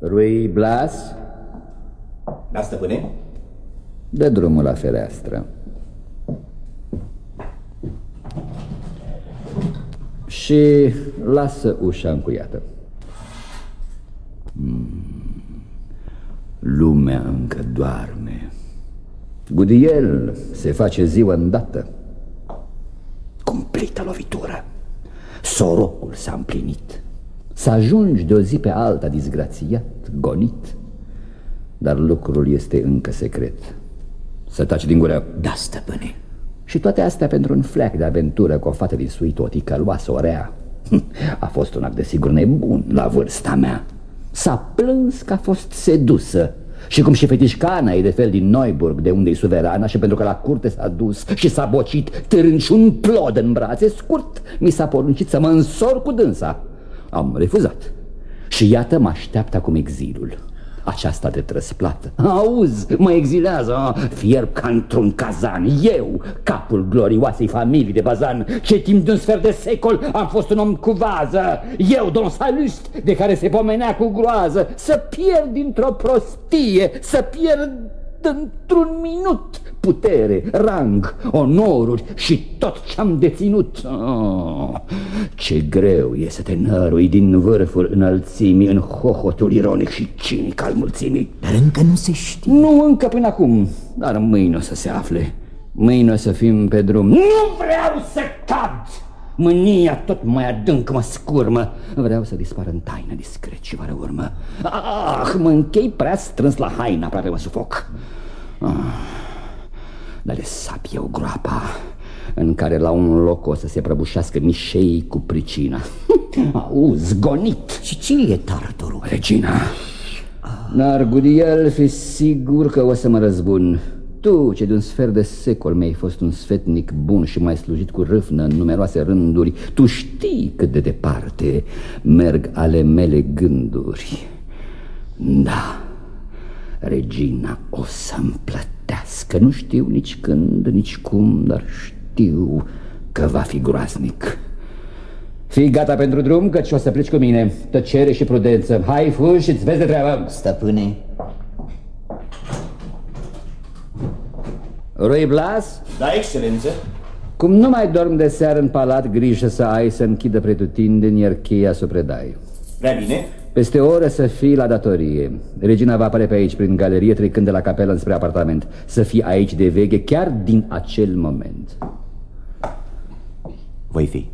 Rui Blas? Da, stăpâne? Dă drumul la fereastră. Și lasă ușa încuiată. Hmm. Lumea încă doarme. Gudiel se face ziua îndată. Cumplită lovitură. Sorocul s-a împlinit. Să ajungi de o zi pe alta disgrațiat, gonit. Dar lucrul este încă secret. Să taci din gură. Da, stăpâne. Și toate astea pentru un fleac de aventură cu o fată din suitotii căluasă o rea. A fost un act de sigur nebun la vârsta mea. S-a plâns că a fost sedusă și cum și fetișcana e de fel din Neuburg, de unde e suverana Și pentru că la curte s-a dus și s-a bocit Târând și un plod în brațe Scurt, mi s-a poruncit să mă însor cu dânsa Am refuzat. Și iată mă așteaptă acum exilul. Aceasta de trăsplată Auzi, mă exilează, fierb ca într-un cazan. Eu, capul glorioasei familii de bazan Ce timp de un sfert de secol am fost un om cu vază. Eu, Don Salust, de care se pomenea cu groază. Să pierd dintr-o prostie, să pierd într-un minut putere, rang, onoruri și tot ce-am deținut. Oh, ce greu e să te nărui din vârful înălțimii în hohotul ironic și cinic al mulțimii. Dar încă nu se știe. Nu încă până acum, dar mâine o să se afle. Mâine o să fim pe drum. Nu vreau să cad! Mânia tot mai adânc mă scurmă. Vreau să dispar în taină discret și fără urmă. Ah, mă închei prea strâns la haina, aproape mă sufoc. Ah, Dar le sap eu groapa În care la un loc o să se prăbușească mișei cu pricina. Auzi, gonit Și cine e tartorul? Regina. Dar Gudiel, fi sigur că o să mă răzbun tu, ce de un sfert de secol mi-ai fost un sfetnic bun și mai slujit cu râvnă în numeroase rânduri, tu știi cât de departe merg ale mele gânduri. Da, regina o să-mi plătească, nu știu nici când, nici cum, dar știu că va fi groaznic. Fii gata pentru drum, căci o să pleci cu mine. Tăcere și prudență. Hai, fugi și-ți vezi de treabă. Stăpâne, Rui Blas? Da, excelență. Cum nu mai dorm de seară în palat, grijă să ai să închidă pretutindeni, iar cheia să o predai. Prea bine. Peste o oră să fii la datorie. Regina va apare pe aici, prin galerie, trecând de la capelă înspre apartament. Să fii aici de veche chiar din acel moment. Voi fi.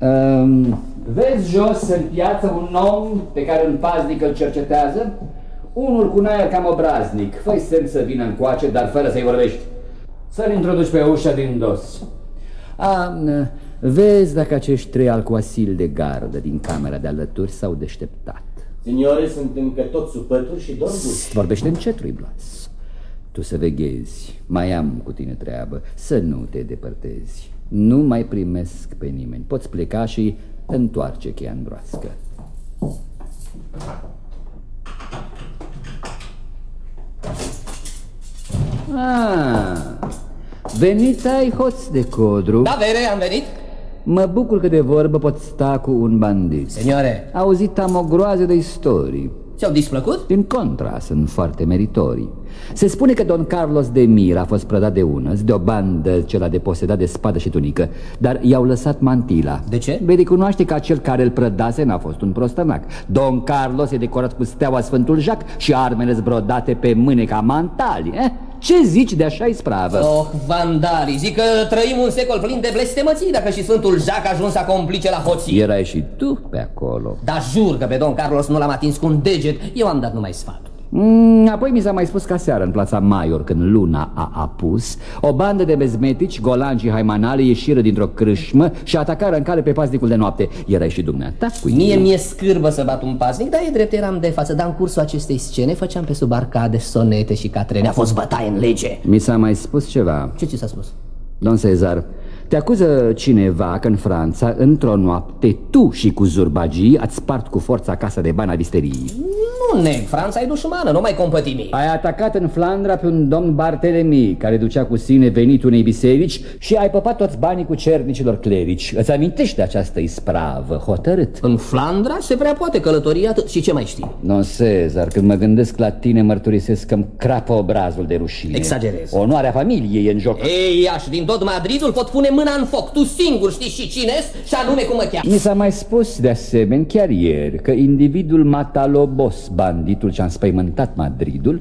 Um, vezi jos în piață un om pe care un paznic îl cercetează? Unul cu un aer cam obraznic. Fă-i semn să vină încoace, dar fără să-i vorbești. Să-l introduci pe ușa din dos. A, vezi dacă acești trei alcoasil de gardă din camera de alături s-au deșteptat. Signore, sunt încă tot supături și dorm duși. Vorbește încet, Blas. Tu să veghezi, mai am cu tine treabă, să nu te depărtezi. Nu mai primesc pe nimeni. Poți pleca și întoarce cheia în broască. Ah, venit ai hoț de codru. Da, vere, am venit. Mă bucur că de vorbă pot sta cu un bandit. Seniore. Auzit am o groază de istorii. Ți-au displăcut? Din contra, sunt foarte meritorii. Se spune că Don Carlos de Mir a fost prădat de unăs De o bandă ce l-a deposedat de spadă și tunică Dar i-au lăsat mantila. De ce? Vei recunoaște că acel care îl prădase n-a fost un prostănac. Don Carlos e decorat cu steaua Sfântul Jacques Și armele zbrodate pe mâne ca mantali eh? Ce zici de așa ispravă? Oh, vandali, zic că trăim un secol plin de blestemății Dacă și Sfântul Jacques a ajuns să complice la hoții. Erai și tu pe acolo. Dar jur că pe Don Carlos nu l-am atins cu un deget. Eu am dat numai sfatul Mm, apoi mi s-a mai spus ca seară în plața Maior, când luna a apus, o bandă de bezmetici, golanci și haimanale ieșiră dintr-o crâșmă și atacară în cale pe paznicul de noapte. Erai și dumneata cu Mie mi-e scârbă să bat un paznic, dar e drept, eram de față. Dar în cursul acestei scene făceam pe sub arcade sonete și catrene. A fost bătaie în lege. Mi s-a mai spus ceva. Ce ți s-a spus? Don Cezar, te acuză cineva că în Franța, într-o noapte, tu și cu zurbagii ați spart cu forța casa de bani a visteriei. Nu neg, Franța e dușmană, nu mai compătimi Ai atacat în Flandra pe un domn Bartelemi Care ducea cu sine venitul unei biserici Și ai păpat toți banii cu cernicilor clerici Îți amintești de această ispravă, hotărât În Flandra se prea poate călători atât Și ce mai știi? Non, Cezar, când mă gândesc la tine mărturisesc că-mi crapă obrazul de rușine Exagerez. Onoarea familiei e în joc Ei, aș din tot Madridul pot pune mâna în foc. Tu singur știi și cine și anume cum mă cheamă. Mi s-a mai spus de asemenea chiar ieri că individul Matalobos, banditul ce-a înspăimântat Madridul,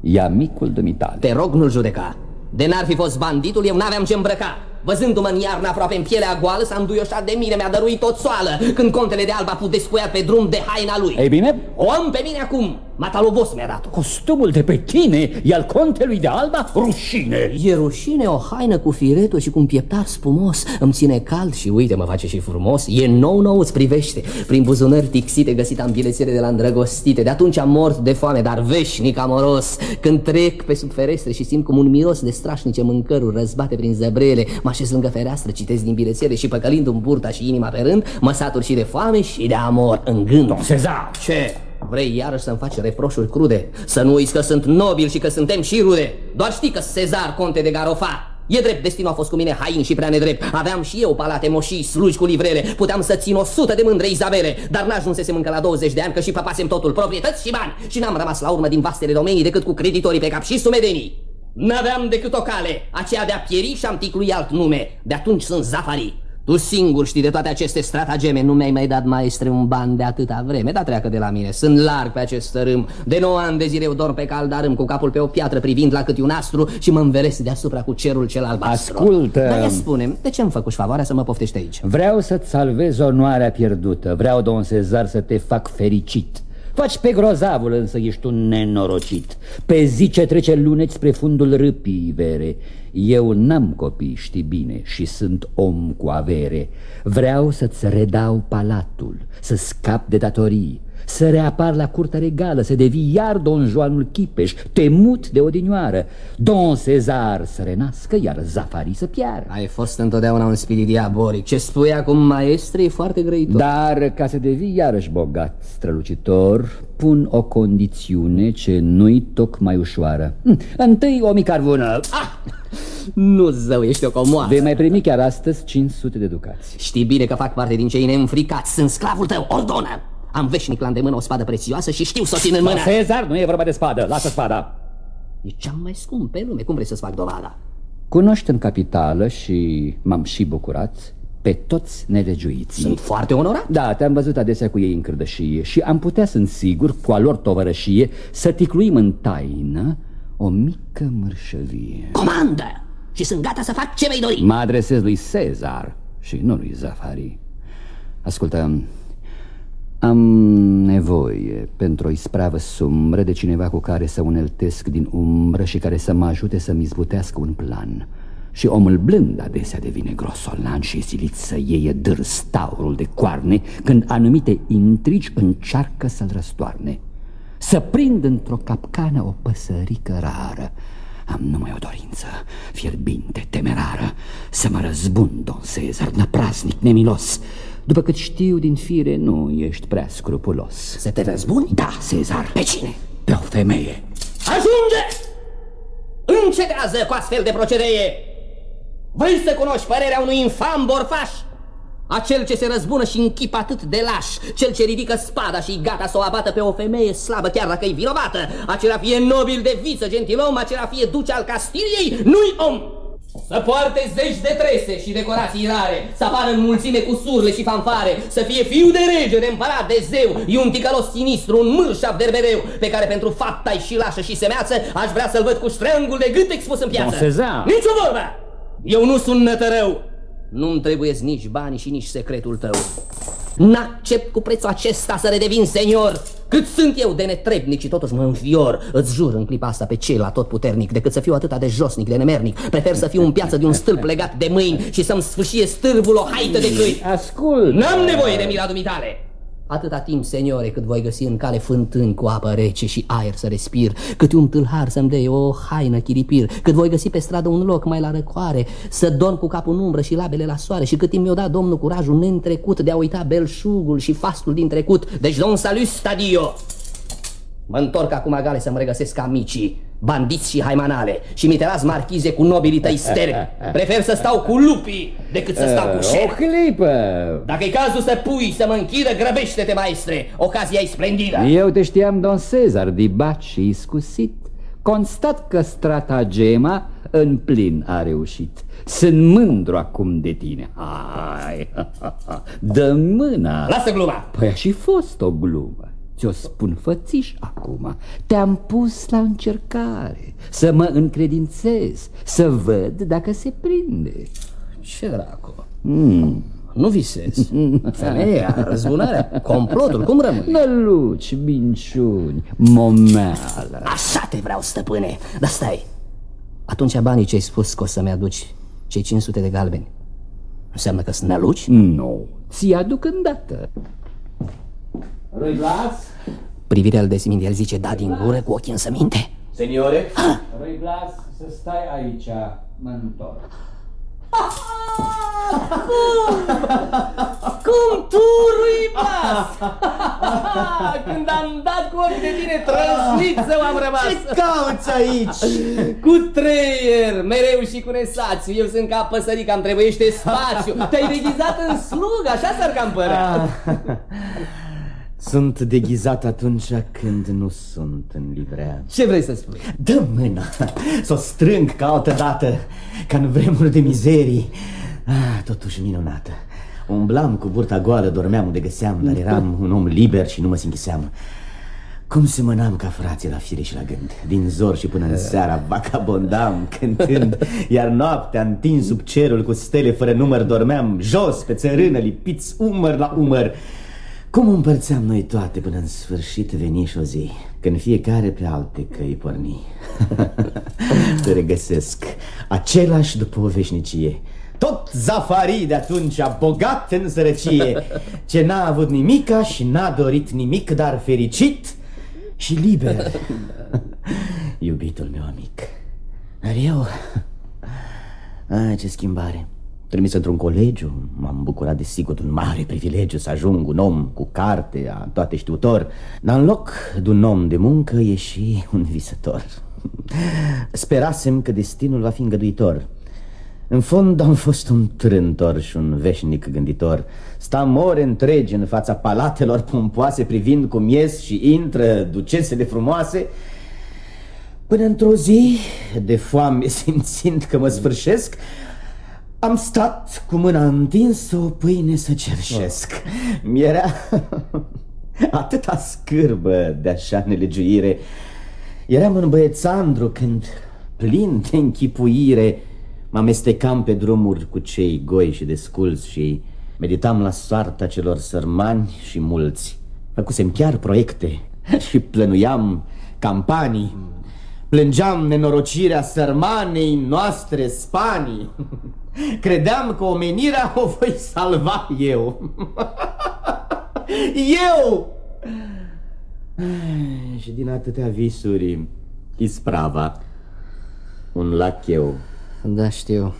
e amicul dumitale. Te rog, nu-l judeca. De n-ar fi fost banditul, eu n-aveam ce îmbrăca. Văzându-mă în iarnă aproape în pielea goală S-a înduioșat de mine, mi-a dăruit tot soală Când contele de alb a pus descuiat pe drum de haina lui. Ei bine, O am pe mine acum, Matalobos mi-a dat-o costumul de pe tine e al contelui de alba? Rușine! E rușine o haină cu firetul și cu un pieptar spumos Îmi ține cald și uite mă face și frumos E nou nou îți privește Prin buzunări tixite găsit am bilețele de la îndrăgostite De atunci am mort de foame, dar veșnic amoros Când trec pe sub ferestre și simt cum un miros de strașnice mâncăruri Răzbate prin zăbrele Mă așez lângă fereastră, citesc din bilețele Și păcălindu-mi burta și inima pe rând Mă satur și de foame și de amor în gând Cezar! ce? Vrei iarăși să-mi faci reproșuri crude? Să nu uiți că sunt nobil și că suntem și rude. Doar știi că Cezar, conte de Garofa E drept, destinul a fost cu mine hain și prea nedrept. Aveam și eu palate moșii, slugi cu livrele. Puteam să țin o sută de mândre Izabele Dar n-ajunsesem încă la 20 de ani Că și păpasem totul, proprietăți și bani. Și n-am rămas la urmă din vastele domenii Decât cu creditorii pe cap și sumedenii. N-aveam decât o cale, aceea de a pieri și am ticlui alt nume. De atunci sunt Zafari tu singur știi de toate aceste stratageme. Nu mi-ai mai dat, maestre, un ban de atâta vreme. Dar treacă de la mine, sunt larg pe acest tărâm De 9 ani de zile eu dorm pe caldarâm Cu capul pe o piatră privind la câte un astru Și mă înveresc deasupra cu cerul cel albastru. Ascultă. Dar ia spune de ce îmi făcuși favoarea să mă poftești aici? Vreau să-ți salvez onoarea pierdută. Vreau, domn Cezar, să te fac fericit Faci pe grozavul, însă ești un nenorocit. Pe zi ce trece luneți spre fundul râpii vere. Eu n-am copii, știi bine, și sunt om cu avere. Vreau să-ți redau palatul, să scap de datorii să reapar la curtea regală, să devii iar Don Joanul Chipeș, temut de odinioară, Don Cezar să renască, iar Zafari să piară. Ai fost întotdeauna un spirit diabolic Ce spui acum, maestre, e foarte grăitor Dar ca să devii iarăși bogat, strălucitor, pun o condițiune ce nu-i tocmai ușoară. Hm, Întâi o mică arvună. ah! Nu zău, ești o comoară Vei mai primi chiar astăzi 500 de ducați. Știi bine că fac parte din cei neînfricați Sunt sclavul tău, ordonă Am veșnic la îndemână o spadă prețioasă și știu să o țin în mână Cezar, nu e vorba de spadă, lasă spada. E cea mai scump pe lume, cum vrei să-ți fac dovada? Cunoști în capitală și m-am și bucurat pe toți nelegiuiții. Sunt foarte onorat Da, te-am văzut adesea cu ei în cârdășie și am putea, sunt sigur, cu a lor tovărășie, să ticluim în taină o mică mărșăvie. Comandă! Și sunt gata să fac ce vei dori Mă adresez lui Cezar și nu lui Zafari. Ascultă, am nevoie pentru o ispravă sumbră de cineva cu care să uneltesc din umbră și care să mă ajute să-mi izbutească un plan. Și omul blând adesea devine grosolan și silit să iei dârs taurul de coarne când anumite intrigi încearcă să-l răstoarne. Să prind într-o capcană o păsărică rară. Am numai o dorință, fierbinte, temerară, să mă răzbun, don Cezar, năprasnic, nemilos. După cât știu din fire, nu ești prea scrupulos. Să te răzbuni? Da, Cezar. Pe cine? Pe o femeie. Ajunge! Încetează cu astfel de procedee! Vrei să cunoști părerea unui infam borfaș? Acel ce se răzbună și în chip atât de laș Cel ce ridică spada și gata să o abată pe o femeie slabă Chiar dacă e vinovată Acela fie nobil de viță, gentilom Acela fie duce al Castiliei, nu-i om să poarte zeci de trese și decorații rare Să apară în mulțime cu surle și fanfare Să fie fiu de rege, de împărat, de zeu E un ticălos sinistru, un mârșav berbereu Pe care pentru fapta și lașă și semeață Aș vrea să-l văd cu ștreangul de gât expus în piață Don Cezar. Nici o vorbă! Eu nu sunt nătărău Nu-mi trebuie nici banii și nici secretul tău N-accept cu prețul acesta să redevin senior. Cât sunt eu de netrebnic și totuși mă înfior Îți jur în clipa asta pe cel tot puternic Decât să fiu atâta de josnic, de nemernic. Prefer să fiu în piață de un stâlp legat de mâini Și să-mi sfâșie stârvul o haită de câini Ascult! N-am nevoie de mila dumitale Atâta timp, seniore, cât voi găsi în cale fântâni cu apă rece și aer să respir, cât un tâlhar să-mi dea o haină chiripir, cât voi găsi pe stradă un loc mai la răcoare, să dorm cu capul în umbră și labele la soare și cât timp mi-o dat Domnul curajul neîntrecut de a uita belșugul și fastul din trecut. Deci, domn salut, stadio! Mă întorc acum gale să mă regăsesc amicii, bandiți și haimanale și mi te las marchize cu nobilii tăi sterbi. Prefer să stau cu lupii decât să stau cu O șerpi. clipă! Dacă e cazul să pui să mă închidă, grăbește-te, maestre! Ocazia e splendidă! Eu te știam, don Cezar, dibat și iscusit. Constat că stratagema în plin a reușit. Sunt mândru acum de tine. Hai, dă mâna. Lasă gluma! Păi a și fost o glumă. Ți-o spun fățiș acum. Te-am pus la încercare, să mă încredințez, să văd dacă se prinde. Ce dracu? Mm. Nu visez. Femeia, răzbunarea, complotul, cum rămâne? Năluci, minciuni, momeală. Așa te vreau, stăpâne. Dar stai. Atunci banii ce ai spus că o să-mi aduci, cei 500 de galbeni, înseamnă că sunt năluci? Nu, ți aduc îndată. Rui Blas? Privirea al Desmindi, el zice da din gură cu ochii însă minte. Seniore? Rui Blas, să stai aici, mă întorc. Cum tu, Rui Blas? Când am dat cu ochii de tine, trăsniță am rămas. Ce cauți aici? Cu treier, mereu și cu nesațiu Eu sunt ca păsărica, îmi trebuiește spațiu Te-ai deghizat în slug, așa s-ar cam părea Sunt deghizat atunci când nu sunt în livrea. Ce vrei să spui? Dă mâna, să o strâng ca altă dată, ca în vremuri de mizerii. Ah, totuși minunată. Umblam cu burta goală, dormeam unde găseam, dar eram un om liber și nu mă sinchiseam. Cum semănam ca frații la fire și la gând Din zor și până în seara vagabondam cântând Iar noaptea întins sub cerul cu stele fără număr Dormeam jos pe țărână lipiți umăr la umăr Cum împărțeam noi toate până în sfârșit veni și o zi Când fiecare pe alte căi porni. Te regăsesc același după o veșnicie. Tot zafarii de atunci, bogat în sărăcie Ce n-a avut nimica și n-a dorit nimic, dar fericit și liber. Iubitul meu amic. Dar eu... Ai, ce schimbare Trimis într-un colegiu, m-am bucurat de sigur de un mare privilegiu să ajung un om cu carte, a toate știutor. Dar în loc de un om de muncă e și un visător. Sperasem că destinul va fi îngăduitor. În fond am fost un trântor și un veșnic gânditor. Stam ore întregi în fața palatelor pompoase Privind cum ies și intră ducesele frumoase Până într-o zi, de foame simțind că mă sfârșesc Am stat cu mâna întinsă o pâine să cerșesc Mi-era atâta scârbă de așa nelegiuire Eram în băiețandru când, plin de închipuire Mă amestecam pe drumuri cu cei goi și desculți și meditam la soarta celor sărmani și mulți. Făcusem chiar proiecte și plănuiam campanii. Plângeam nenorocirea sărmanei noastre Spanii. Credeam că omenirea o voi salva eu. eu! Și din atâtea visuri, isprava, un lacheu. Da, știu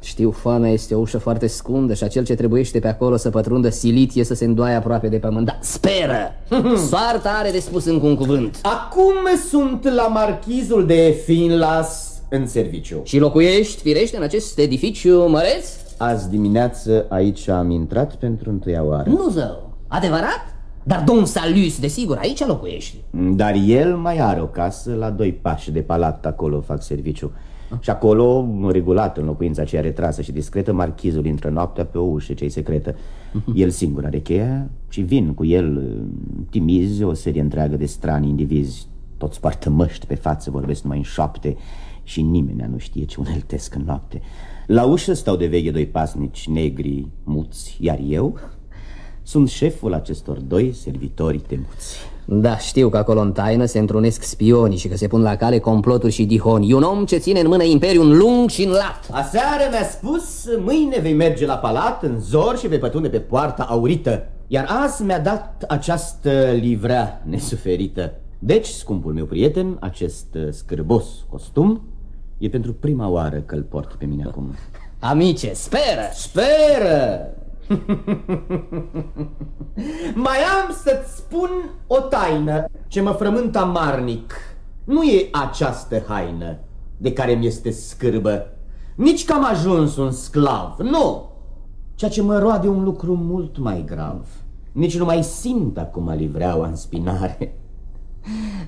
Știu, foamea este o ușă foarte scundă Și acel ce trebuiește pe acolo să pătrundă silit e să se îndoaie aproape de pământ Dar speră! Soarta are de spus încă un cuvânt Acum sunt la marchizul de Finlas în serviciu Și locuiești, firește, în acest edificiu măreț? Azi dimineață aici am intrat pentru întâia oară Nu, zău, adevărat? Dar domn Salus, desigur, aici locuiești Dar el mai are o casă la doi pași de palat Acolo fac serviciu și acolo, regulat în locuința aceea retrasă și discretă, marchizul intră noaptea pe o ușă ce secretă. El singur are cheia și vin cu el timizi o serie întreagă de strani indivizi. Toți poartă măști pe față, vorbesc numai în șoapte și nimeni nu știe ce uneltesc în noapte. La ușă stau de veche doi pasnici negri, muți, iar eu sunt șeful acestor doi servitori temuți. Da, știu că acolo în taină se întrunesc spionii și că se pun la cale comploturi și dihoni. E un om ce ține în mână imperiul lung și în lat. Aseară mi-a spus, mâine vei merge la palat în zor și vei pătune pe poarta aurită. Iar azi mi-a dat această livrea nesuferită. Deci, scumpul meu prieten, acest scârbos costum e pentru prima oară că îl port pe mine acum. Amice, speră! Speră! Mai am să-ți spun o taină ce mă frământă amarnic. Nu e această haină de care mi este scârbă, nici că am ajuns un sclav, nu! Ceea ce mă roade un lucru mult mai grav. Nici nu mai simt acum livreaua în spinare,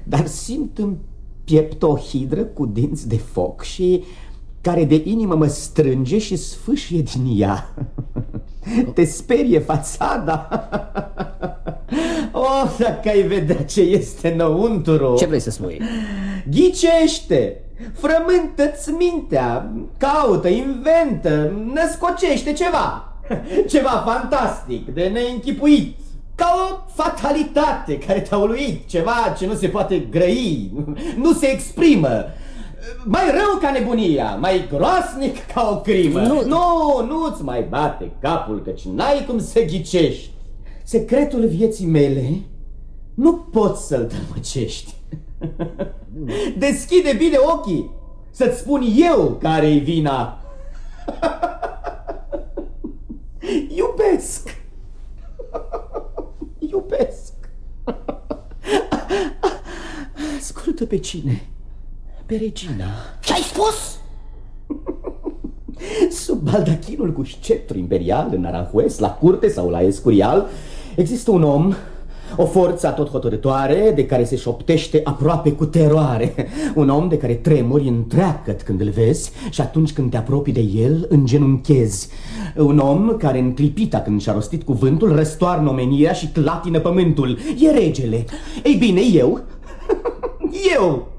dar simt în piept o hidră cu dinți de foc și care de inimă mă strânge și sfâșie din ea. Te sperie fațada? Oh, dacă ai vedea ce este înăuntru Ce vrei să spui? Ghicește, frământă-ți mintea, caută, inventă, născocește ceva Ceva fantastic, de neînchipuit ca o fatalitate care te-a uluit, ceva ce nu se poate grăi, nu se exprimă. Mai rău ca nebunia, mai groasnic ca o crimă. Nu, nu nu-ți mai bate capul, căci n-ai cum să ghicești. Secretul vieții mele nu poți să-l tămăcești Deschide bine ochii să-ți spun eu care-i vina. Iubesc Iubesc Ascultă pe cine? Pe regina Ce-ai spus? Sub baldachinul cu sceptru imperial în Aranjuez, la curte sau la Escurial, există un om, o forță tot hotărătoare, de care se șoptește aproape cu teroare. Un om de care tremuri întreagăt când îl vezi și atunci când te apropii de el, îngenunchezi. Un om care în clipita când și-a rostit cuvântul, răstoarnă omenia și clatină pământul. E regele. Ei bine, eu... eu.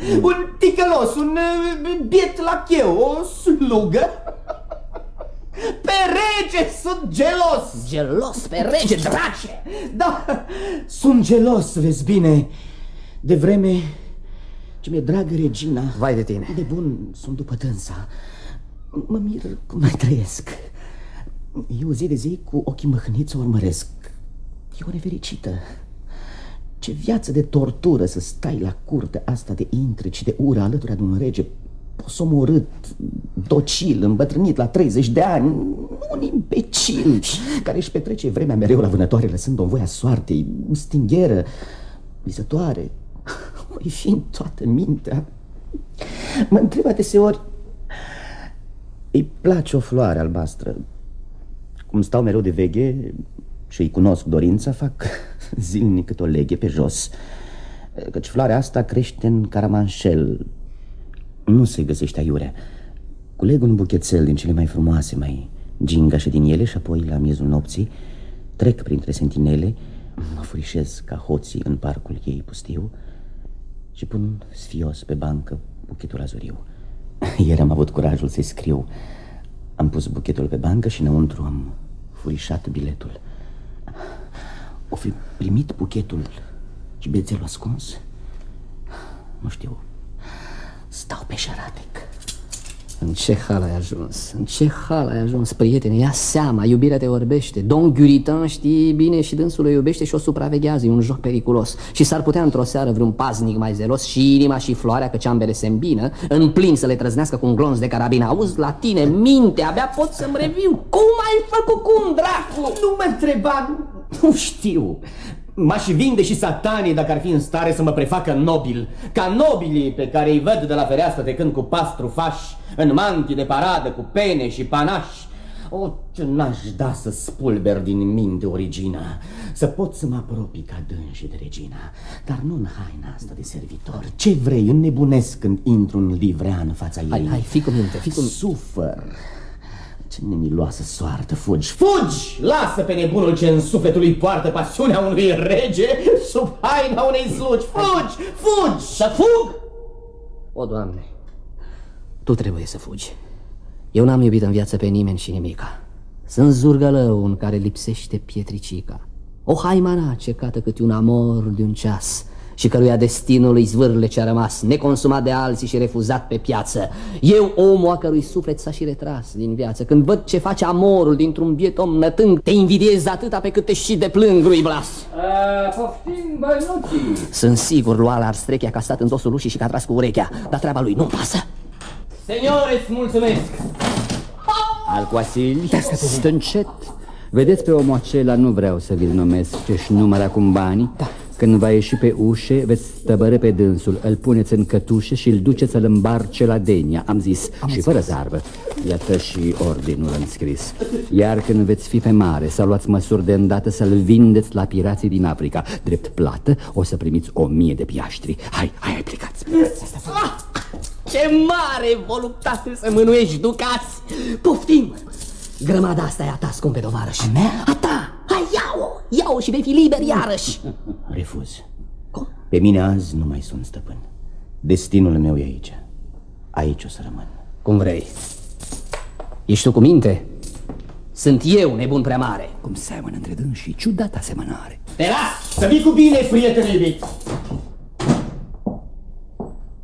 Mm. Un ticălos, un uh, biet la cheu, o slugă. Pe rege sunt gelos. Gelos pe rege, drace! Da, sunt gelos, vezi bine. De vreme ce mi-e dragă regina. Vai de tine. De bun, sunt după tânsa Mă mir cum mai trăiesc. Eu zi de zi cu ochii măhniți o urmăresc. E o nefericită ce viață de tortură să stai la curte asta de intrici, de ură alături de un rege posomorât, docil, îmbătrânit la 30 de ani, un imbecil care își petrece vremea mereu la vânătoare lăsând-o în voia soartei, stingheră, visătoare, o fi în toată mintea. Mă întreb adeseori, îi place o floare albastră, cum stau mereu de veghe și îi cunosc dorința, fac zilnic cât o leghe pe jos Căci floarea asta crește în caramanșel. Nu se găsește aiurea Culeg un buchețel din cele mai frumoase, mai gingașe din ele Și apoi, la miezul nopții, trec printre sentinele Mă furișez ca hoții în parcul ei pustiu Și pun sfios pe bancă buchetul azuriu. Ieri am avut curajul să-i scriu. Am pus buchetul pe bancă și înăuntru am furișat biletul o fi primit buchetul și bețelul ascuns? Nu știu. Stau pe șaratic. În ce hal ai ajuns? În ce hal ai ajuns, prietene? Ia seama, iubirea te orbește Don Guritan știe bine și dânsul o iubește și o supraveghează E un joc periculos Și s-ar putea într-o seară vreun paznic mai zelos Și inima și floarea, că ambele se îmbină În plin să le trăznească cu un glonț de carabină Auzi la tine, minte, abia pot să-mi reviu Cum ai făcut, cum, dracu? Nu mă întreba, nu știu M-aș vinde și satanii dacă ar fi în stare să mă prefacă nobil. Ca nobilii pe care îi văd de la fereastră trecând cu pastru faș În mantii de paradă cu pene și panași. O, ce n-aș da să spulber din minte origina Să pot să mă apropii ca dânsi de regina. Dar nu în haina asta de servitor. Ce vrei, înnebunesc când intru în livrea în fața ei? Hai, hai, fii cu minte, fii cu minte. Sufăr ce nemiloasă soartă, fugi, fugi! Lasă pe nebunul ce în sufletul lui poartă pasiunea unui rege sub haina unei slugi. Fugi, fugi! Să fug? O, Doamne, Tu trebuie să fugi. Eu n-am iubit în viață pe nimeni și nimica. Sunt zurgălău în care lipsește pietricica. O haimana cecată cât un amor de un ceas și căruia destinul îi zvârle ce-a rămas, neconsumat de alții și refuzat pe piață. Eu, omul a cărui suflet s-a și retras din viață, când văd ce face amorul dintr-un biet om nătâng, te invidiez atâta pe cât te și deplâng, lui Blas. Poftim, bănuții! Sunt sigur, lua la strechea că a stat în dosul ușii și că a tras cu urechea, dar treaba lui nu pasă. Seniore, îți mulțumesc! Al Coasil? Stă încet, Vedeți pe omul acela, nu vreau să vi-l numesc, ce-și număr acum banii da. Când va ieși pe ușe, veți stăbără pe dânsul. Îl puneți în cătușe și îl duceți să-l îmbarce la Denia. Am zis, Am și fără zarvă Iată și ordinul înscris Iar când veți fi pe mare, să luați măsuri de îndată Să-l vindeți la pirații din Africa. Drept plată, o să primiți o mie de piaștri. Hai, hai, hai plecați. Ah, Ce mare voluptate să mânuiești, ducați! Poftim! Grămada asta e a ta, scumpe tovarăș A mea? A ta! Hai, ia-o! Ia-o și vei fi liber iarăși Refuz Cum? Pe mine azi nu mai sunt stăpân Destinul meu e aici Aici o să rămân Cum vrei Ești tu cu minte? Sunt eu nebun prea mare Cum seamănă între dâns și ciudat asemănare Te las! Să vii cu bine, prieten iubit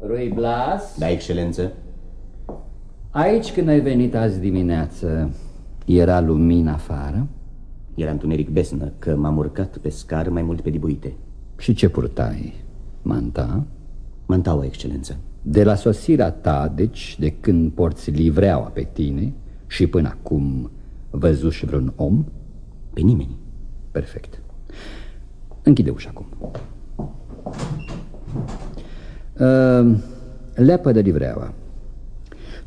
Rui Blas? Da, excelență Aici când ai venit azi dimineață Era lumină afară? Era întuneric besnă că m-am urcat pe scară mai mult pe dibuite. Și ce purtai? Manta? Mantaua, excelență. De la sosirea ta, deci, de când porți livreaua pe tine Și până acum văzuși vreun om? Pe nimeni. Perfect. Închide ușa acum. Uh, Leapă de livreaua.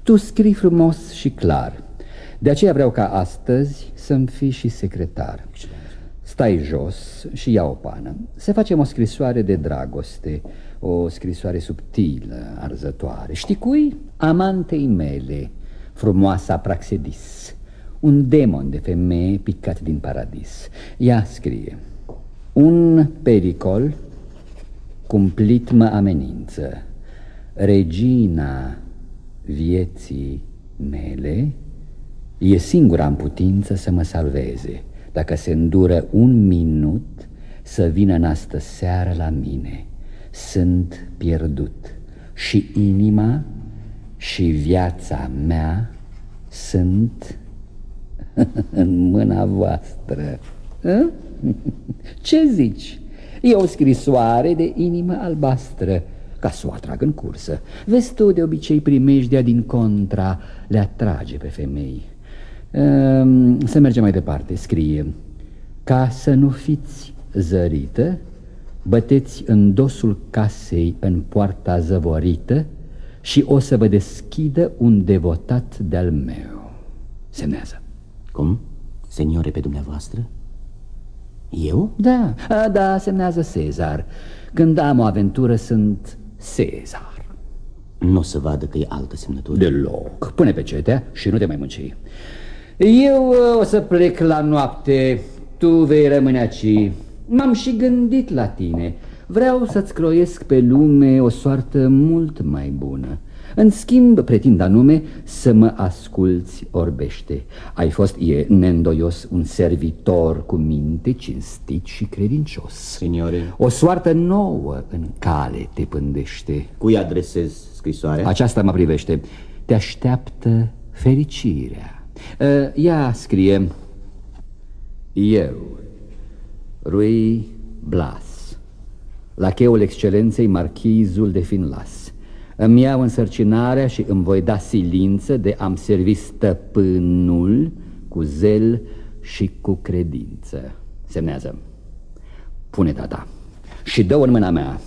Tu scrii frumos și clar De aceea vreau ca astăzi să-mi fii și secretar. Stai jos și ia o pană. Să facem o scrisoare de dragoste O scrisoare subtilă, arzătoare. Știi cui? Amantei mele, frumoasa Praxedis Un demon de femeie picat din paradis. Ea scrie. Un pericol cumplit mă amenință. Regina vieții mele E singura în putință să mă salveze Dacă se îndură un minut Să vină în astă seară la mine Sunt pierdut Și inima și viața mea Sunt în mâna voastră Ce zici? E o scrisoare de inimă albastră ca să o atrag în cursă. Vezi tu, de obicei primejdea din contra le atrage pe femei. Ehm, să mergem mai departe, scrie Ca să nu fiți zărită, băteți în dosul casei în poarta zăvorită și o să vă deschidă un devotat de-al meu. Semnează. Cum? Seniore pe dumneavoastră? Eu? Da, da, semnează Cezar. Când am o aventură sunt Cezar. Nu o să vadă că e altă semnătură. Deloc. Pune pe cetea și nu te mai mânci. Eu uh, o să plec la noapte, tu vei rămâne aici. M-am și gândit la tine. Vreau să-ți croiesc pe lume o soartă mult mai bună. În schimb, pretind anume să mă asculți orbește. Ai fost, e neîndoios, un servitor cu minte, cinstit și credincios. Signore. O soartă nouă în cale te pândește. Cui adresez scrisoarea? Aceasta mă privește. Te așteaptă fericirea. Ea scrie Eu, Rui Blas, la cheul excelenței marchizul de Finlas îmi iau însărcinarea și îmi voi da silință de am servi stăpânul cu zel și cu credință. Semnează. Pune data și dă-o în mâna mea.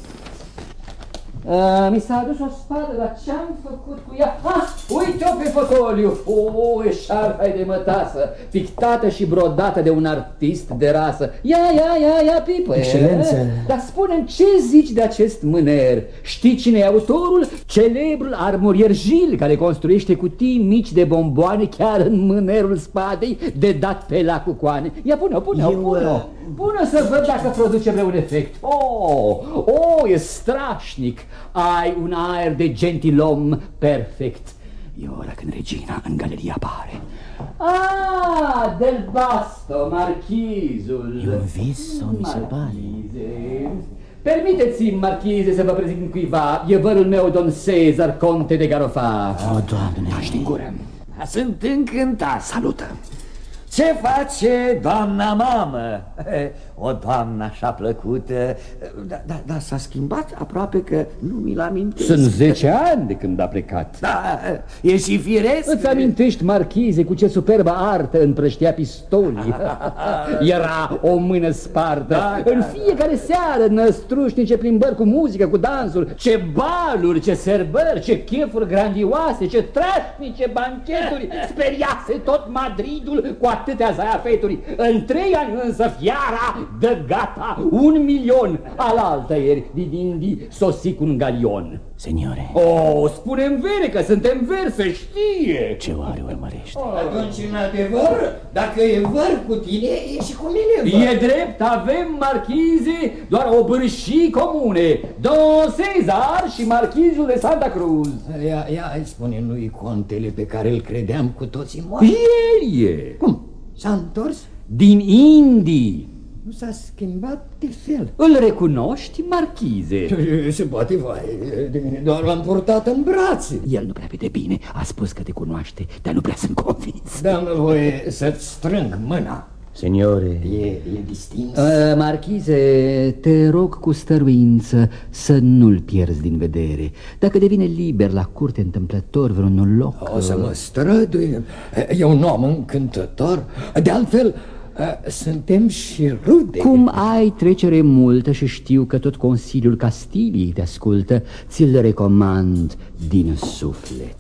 A, mi s-a adus o spadă, dar ce-am făcut cu ea? Ah, uite-o pe fotoliu! O, eșarfa de mătasă, pictată și brodată de un artist de rasă. Ia, ia, ia, ia, pipă! Excelență! Dar spune ce zici de acest mâner? Știi cine e autorul? Celebrul armurier Gil, care construiește cutii mici de bomboane chiar în mânerul spadei, de dat pe la cucoane. Ia, pune-o, pune-o, pune-o! Bună să văd dacă produce vreun efect. Oh, oh, e strașnic. Ai un aer de gentilom perfect. E ora când regina în galerie apare. Ah, del basto, marchizul. E un vis sau mi se pare? Permiteți-mi, marchize, să vă prezint cuiva. E vărul meu, don Cezar, conte de Garofa. O, Doamne! Aști în gură. Sunt încântat. Salută. Ce face doamna mamă? O doamnă așa plăcută. Dar da, da, s-a schimbat aproape că nu mi-l amintesc. Sunt 10 ani de când a plecat. Da, e și firesc. Îți amintești, marchize, cu ce superbă artă împrăștea pistolii? Era o mână spartă da, da, În fiecare seară năstrușnice plimbări cu muzică, cu dansuri Ce baluri, ce serbări, ce chefuri grandioase Ce trașnice bancheturi. Speriase tot Madridul cu atâtea zaiafeturi În trei ani însă fiara dă gata un milion. Alaltă ieri, Didindi, sosi cu un galion. Seniore. Oh, spune-mi vere că suntem veri să știe. Ce oare urmărește? Oh, atunci, în adevăr, dacă e văr cu tine, e și cu mine văr. E drept, avem marchize doar o bârșii comune. Don Cezar și marchizul de Santa Cruz. Ia, ia spune lui contele pe care îl credeam cu toții moare El e. Cum? S-a întors? Din Indii. Nu s-a schimbat de fel. Îl recunoști, marchize? Se poate, vai, doar l-am purtat în brațe. El nu prea vede bine, a spus că te cunoaște, dar nu prea sunt convins. Dă-mi voie să-ți strâng mâna Seniore E, e distins. Uh, Marchize, te rog cu stăruință să nu-l pierzi din vedere. Dacă devine liber la curte întâmplător vreun loc O să mă străduie E un om încântător. De altfel, suntem și rude. Cum ai trecere multă și știu că tot Consiliul Castiliei te ascultă Ți-l recomand din suflet